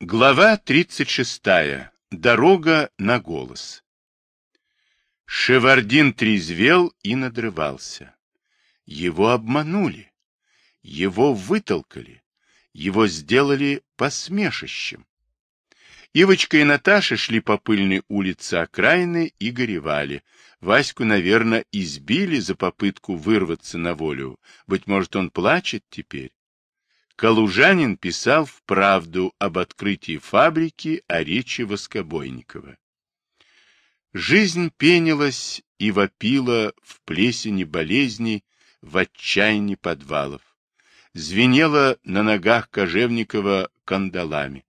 Глава 36. Дорога на голос. Шевардин трезвел и надрывался. Его обманули, его вытолкали, его сделали посмешищем. Ивочка и Наташа шли по пыльной улице окраины и горевали. Ваську, наверное, избили за попытку вырваться на волю. Быть может, он плачет теперь. Калужанин писал в правду об открытии фабрики о речи Воскобойникова. Жизнь пенилась и вопила в плесени болезней, в отчаянии подвалов. Звенела на ногах Кожевникова кандалами.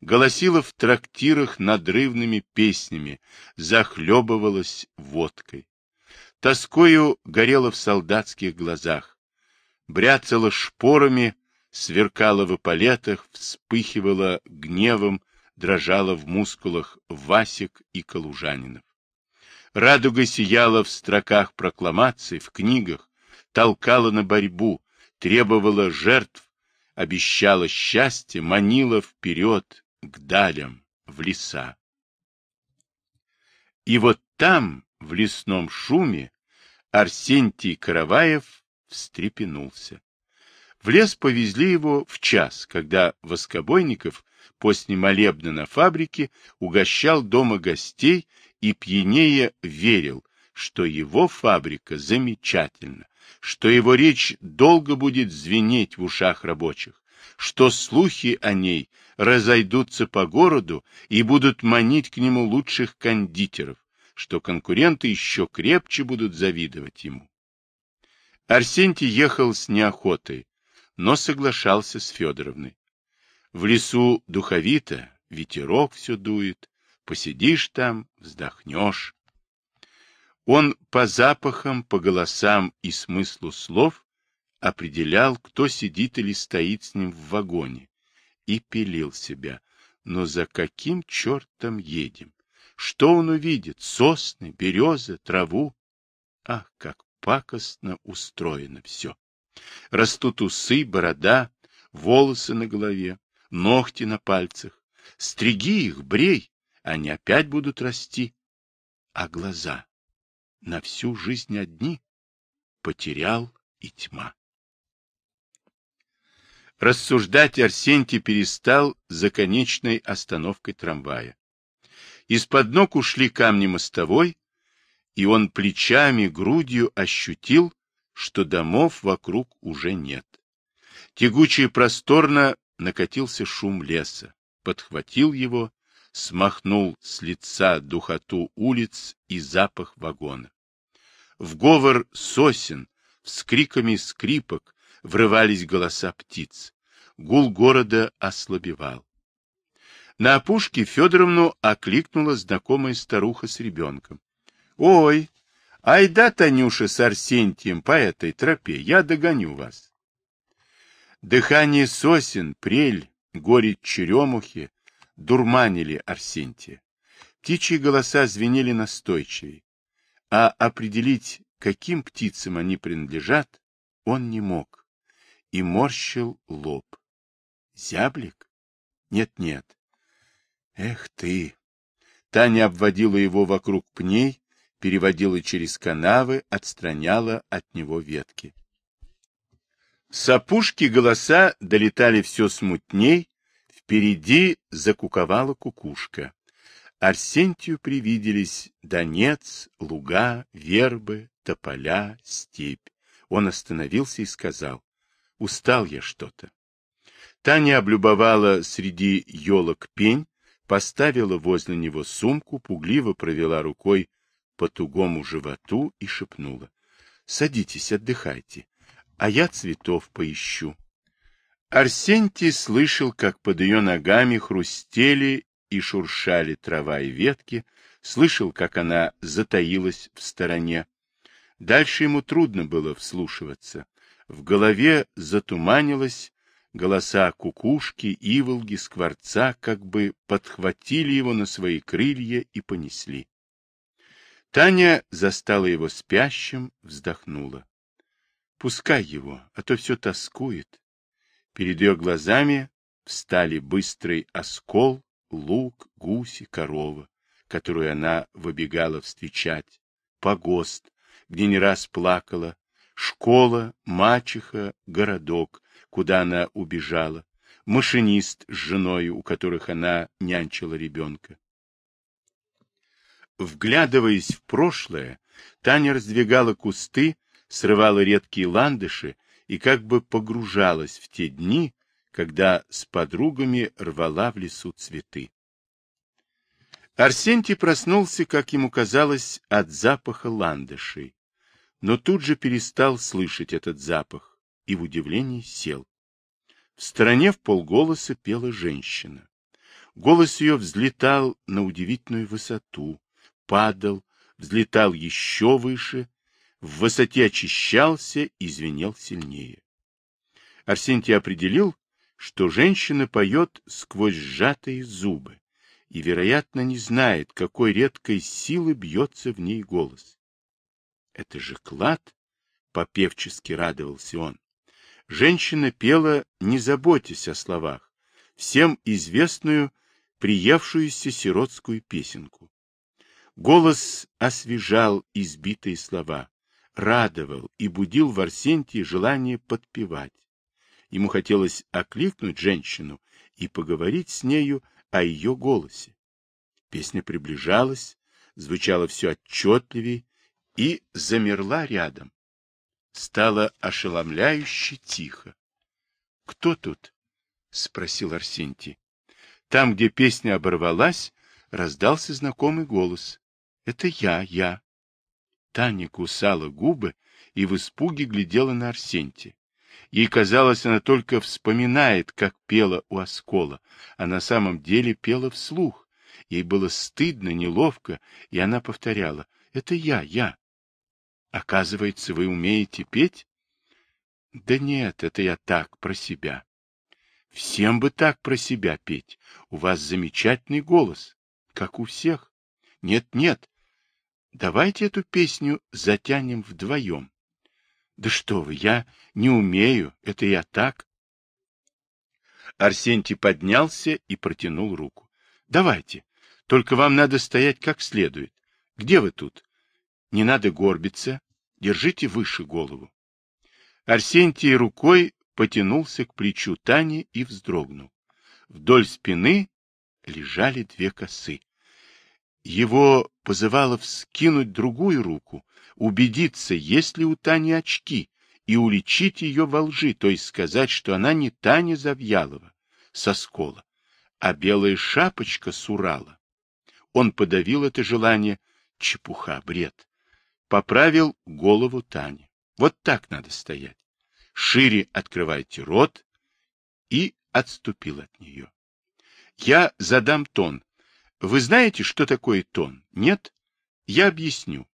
Голосила в трактирах надрывными песнями, захлебывалась водкой. Тоскою горела в солдатских глазах. Бряцала шпорами сверкала в эполетах, вспыхивала гневом, дрожала в мускулах Васик и Калужанинов. Радуга сияла в строках прокламаций, в книгах, толкала на борьбу, требовала жертв, обещала счастье, манила вперед, к далям, в леса. И вот там, в лесном шуме, Арсентий Караваев встрепенулся. В лес повезли его в час, когда Воскобойников после молебна на фабрике угощал дома гостей и пьянее верил, что его фабрика замечательна, что его речь долго будет звенеть в ушах рабочих, что слухи о ней разойдутся по городу и будут манить к нему лучших кондитеров, что конкуренты еще крепче будут завидовать ему. Арсентий ехал с неохотой, но соглашался с Федоровной. В лесу духовито, ветерок все дует, посидишь там, вздохнешь. Он по запахам, по голосам и смыслу слов определял, кто сидит или стоит с ним в вагоне, и пилил себя. Но за каким чертом едем? Что он увидит? Сосны, березы, траву? Ах, как пакостно устроено все! Растут усы, борода, волосы на голове, ногти на пальцах. Стриги их, брей, они опять будут расти. А глаза на всю жизнь одни потерял и тьма. Рассуждать Арсентий перестал за конечной остановкой трамвая. Из-под ног ушли камни мостовой, и он плечами, грудью ощутил, что домов вокруг уже нет. Тягуче и просторно накатился шум леса, подхватил его, смахнул с лица духоту улиц и запах вагона. В говор сосен, с криками скрипок врывались голоса птиц. Гул города ослабевал. На опушке Федоровну окликнула знакомая старуха с ребенком. — Ой, Айда, Танюша, с Арсентием по этой тропе, я догоню вас. Дыхание сосен, прель, горечь черемухи дурманили Арсентия. Птичьи голоса звенели настойчивее, а определить, каким птицам они принадлежат, он не мог и морщил лоб. Зяблик? Нет-нет. Эх ты! Таня обводила его вокруг пней, переводила через канавы, отстраняла от него ветки. С опушки голоса долетали все смутней, впереди закуковала кукушка. Арсентию привиделись донец, луга, вербы, тополя, степь. Он остановился и сказал, устал я что-то. Таня облюбовала среди елок пень, поставила возле него сумку, пугливо провела рукой по тугому животу и шепнула. — Садитесь, отдыхайте, а я цветов поищу. Арсентий слышал, как под ее ногами хрустели и шуршали трава и ветки, слышал, как она затаилась в стороне. Дальше ему трудно было вслушиваться. В голове затуманилось, голоса кукушки, иволги, скворца как бы подхватили его на свои крылья и понесли. Таня застала его спящим, вздохнула. Пускай его, а то все тоскует. Перед ее глазами встали быстрый оскол, лук, гуси, корова, которую она выбегала встречать, погост, где не раз плакала, школа, мачеха, городок, куда она убежала, машинист с женой, у которых она нянчила ребенка. Вглядываясь в прошлое, Таня раздвигала кусты, срывала редкие ландыши и как бы погружалась в те дни, когда с подругами рвала в лесу цветы. Арсентий проснулся, как ему казалось, от запаха ландышей, но тут же перестал слышать этот запах и в удивлении сел. В стороне в полголоса пела женщина. Голос ее взлетал на удивительную высоту, падал, взлетал еще выше, в высоте очищался и звенел сильнее. Арсентий определил, что женщина поет сквозь сжатые зубы и, вероятно, не знает, какой редкой силы бьется в ней голос. Это же клад, попевчески радовался он. Женщина пела, не заботясь о словах, всем известную, приевшуюся сиротскую песенку. Голос освежал избитые слова, радовал и будил в Арсентии желание подпевать. Ему хотелось окликнуть женщину и поговорить с нею о ее голосе. Песня приближалась, звучала все отчетливее и замерла рядом. Стало ошеломляюще тихо. — Кто тут? — спросил Арсентий. Там, где песня оборвалась, раздался знакомый голос. Это я, я. Таня кусала губы и в испуге глядела на Арсентия. Ей казалось, она только вспоминает, как пела у оскола, а на самом деле пела вслух. Ей было стыдно, неловко, и она повторяла «Это я, я». «Оказывается, вы умеете петь?» «Да нет, это я так, про себя». «Всем бы так про себя петь. У вас замечательный голос, как у всех». «Нет-нет, Давайте эту песню затянем вдвоем. Да что вы, я не умею, это я так. Арсентий поднялся и протянул руку. Давайте, только вам надо стоять как следует. Где вы тут? Не надо горбиться, держите выше голову. Арсентий рукой потянулся к плечу Тани и вздрогнул. Вдоль спины лежали две косы. Его позывало вскинуть другую руку, убедиться, есть ли у Тани очки, и уличить ее во лжи, то есть сказать, что она не Таня Завьялова со скола, а белая шапочка с Урала. Он подавил это желание, чепуха, бред. Поправил голову Тани. Вот так надо стоять. Шире открывайте рот и отступил от нее. Я задам тон, вы знаете, что такое тон? Нет? Я объясню.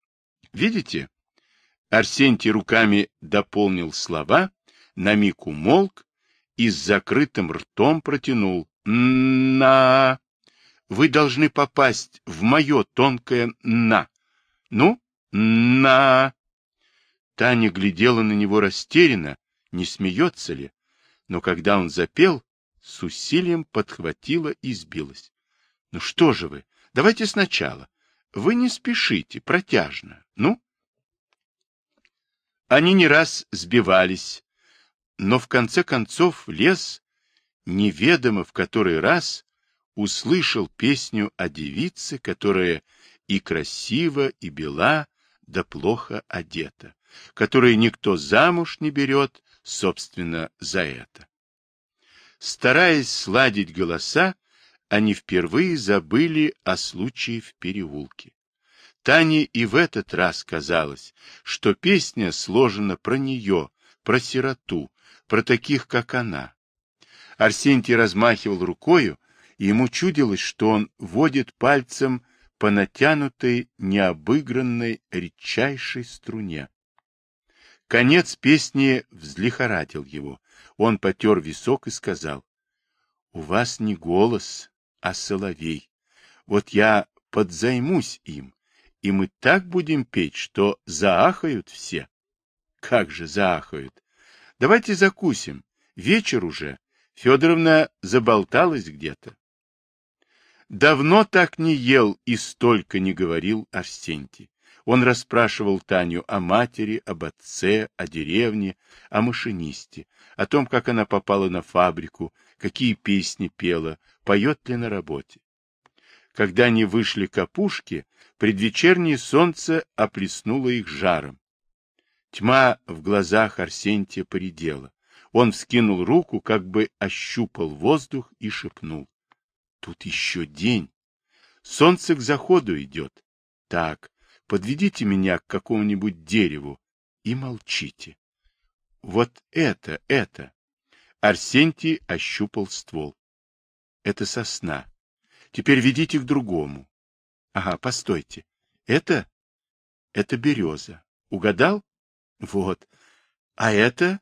Видите? Арсентий руками дополнил слова, на миг умолк и с закрытым ртом протянул. «На!» Вы должны попасть в мое тонкое «на». Ну, «на». Таня глядела на него растерянно, не смеется ли, но когда он запел, с усилием подхватила и сбилась. Ну что же вы? Давайте сначала. Вы не спешите, протяжно. Ну? Они не раз сбивались, но в конце концов лес, неведомо в который раз, услышал песню о девице, которая и красива, и бела, да плохо одета, которую никто замуж не берет, собственно, за это. Стараясь сладить голоса, они впервые забыли о случае в переулке. Тане и в этот раз казалось, что песня сложена про нее, про сироту, про таких, как она. Арсентий размахивал рукою, и ему чудилось, что он водит пальцем по натянутой, необыгранной, редчайшей струне. Конец песни взлихорадил его. Он потер висок и сказал, — У вас не голос, а соловей. Вот я подзаймусь им, и мы так будем петь, что заахают все. Как же заахают. Давайте закусим. Вечер уже. Федоровна заболталась где-то. Давно так не ел и столько не говорил Арсентий. Он расспрашивал Таню о матери, об отце, о деревне, о машинисте, о том, как она попала на фабрику, какие песни пела, поет ли на работе. Когда они вышли к опушке, предвечернее солнце оплеснуло их жаром. Тьма в глазах Арсентия поредела. Он вскинул руку, как бы ощупал воздух и шепнул. Тут еще день. Солнце к заходу идет. Так, подведите меня к какому-нибудь дереву и молчите. Вот это, это. Арсентий ощупал ствол. Это сосна. Теперь ведите к другому. Ага, постойте. Это? Это береза. Угадал? Вот. А это?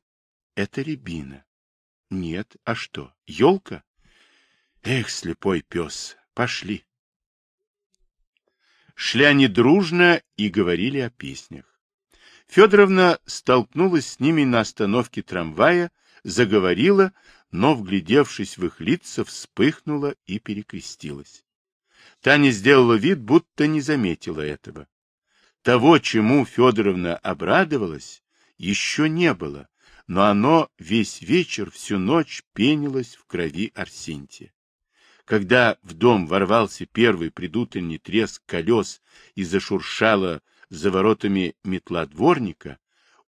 Это рябина. Нет, а что, елка? Эх, слепой пес, пошли. Шли они дружно и говорили о песнях. Федоровна столкнулась с ними на остановке трамвая, заговорила, но, вглядевшись в их лица, вспыхнула и перекрестилась. Таня сделала вид, будто не заметила этого. Того, чему Федоровна обрадовалась, еще не было, но оно весь вечер, всю ночь пенилось в крови Арсентия. Когда в дом ворвался первый предутренний треск колес и зашуршала за воротами метла дворника,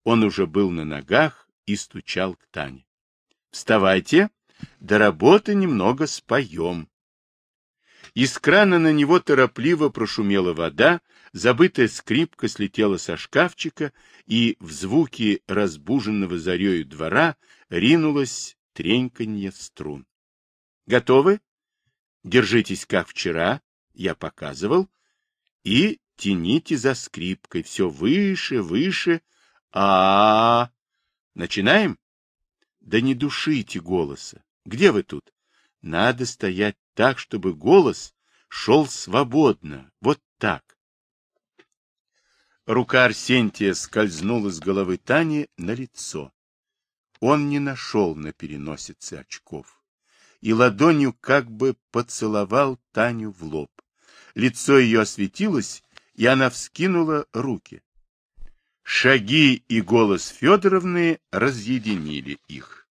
он уже был на ногах и стучал к Тане. — Вставайте, до работы немного споем. Из крана на него торопливо прошумела вода, забытая скрипка слетела со шкафчика, и в звуки разбуженного зарею двора ринулось треньканье струн. — Готовы? Держитесь, как вчера, я показывал, и тяните за скрипкой все выше, выше. А, -а, -а. Начинаем? Да не душите голоса. Где вы тут? Надо стоять так, чтобы голос шел свободно. Вот так. Рука Арсентия скользнула с головы Тани на лицо. Он не нашел на переносице очков и ладонью как бы поцеловал Таню в лоб. Лицо ее осветилось, и она вскинула руки. Шаги и голос Федоровны разъединили их.